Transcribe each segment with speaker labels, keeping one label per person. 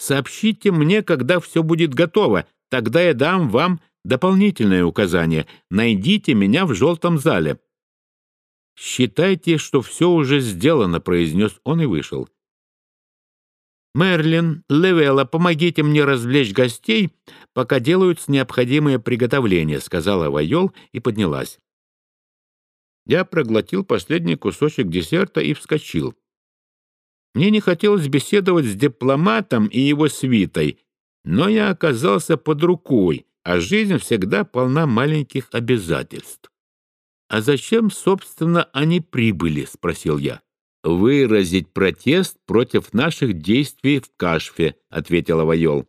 Speaker 1: Сообщите мне, когда все будет готово, тогда я дам вам дополнительное указание. Найдите меня в желтом зале». «Считайте, что все уже сделано», — произнес он и вышел. «Мерлин, Левелла, помогите мне развлечь гостей, пока делаются необходимые приготовления», — сказала Вайол и поднялась. Я проглотил последний кусочек десерта и вскочил. Мне не хотелось беседовать с дипломатом и его свитой, но я оказался под рукой, а жизнь всегда полна маленьких обязательств. «А зачем, собственно, они прибыли?» — спросил я выразить протест против наших действий в Кашфе», — ответила Вайол.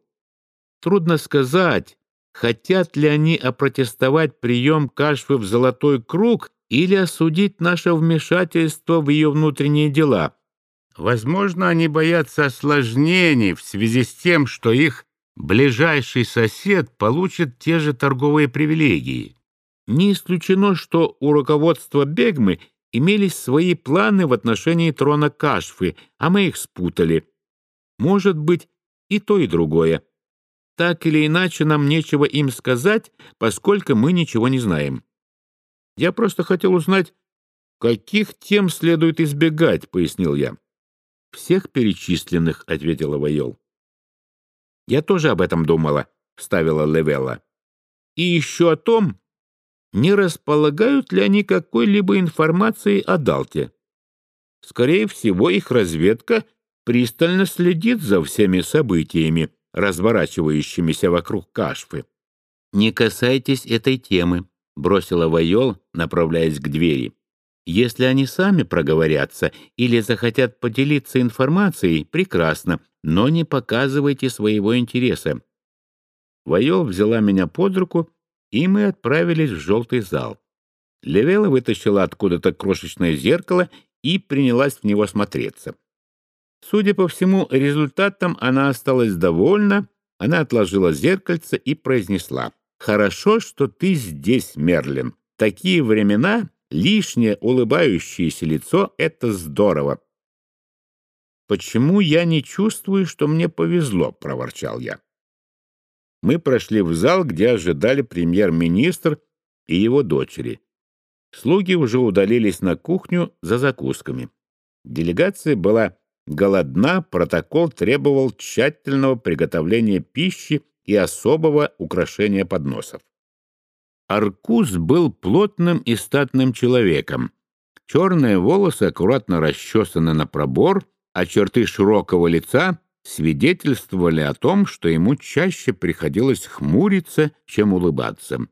Speaker 1: «Трудно сказать, хотят ли они опротестовать прием Кашфы в Золотой Круг или осудить наше вмешательство в ее внутренние дела. Возможно, они боятся осложнений в связи с тем, что их ближайший сосед получит те же торговые привилегии. Не исключено, что у руководства Бегмы имелись свои планы в отношении трона Кашфы, а мы их спутали. Может быть, и то, и другое. Так или иначе, нам нечего им сказать, поскольку мы ничего не знаем. Я просто хотел узнать, каких тем следует избегать, — пояснил я. «Всех перечисленных», — ответила Вайол. «Я тоже об этом думала», — вставила Левелла. «И еще о том, не располагают ли они какой-либо информацией о Далте. Скорее всего, их разведка пристально следит за всеми событиями, разворачивающимися вокруг Кашфы. «Не касайтесь этой темы», — бросила Вайол, направляясь к двери. «Если они сами проговорятся или захотят поделиться информацией, прекрасно, но не показывайте своего интереса». Вайол взяла меня под руку и мы отправились в желтый зал. Левела вытащила откуда-то крошечное зеркало и принялась в него смотреться. Судя по всему, результатом она осталась довольна, она отложила зеркальце и произнесла. «Хорошо, что ты здесь, Мерлин. Такие времена, лишнее улыбающееся лицо — это здорово». «Почему я не чувствую, что мне повезло?» — проворчал я мы прошли в зал, где ожидали премьер-министр и его дочери. Слуги уже удалились на кухню за закусками. Делегация была голодна, протокол требовал тщательного приготовления пищи и особого украшения подносов. Аркус был плотным и статным человеком. Черные волосы аккуратно расчесаны на пробор, а черты широкого лица свидетельствовали о том, что ему чаще приходилось хмуриться, чем улыбаться.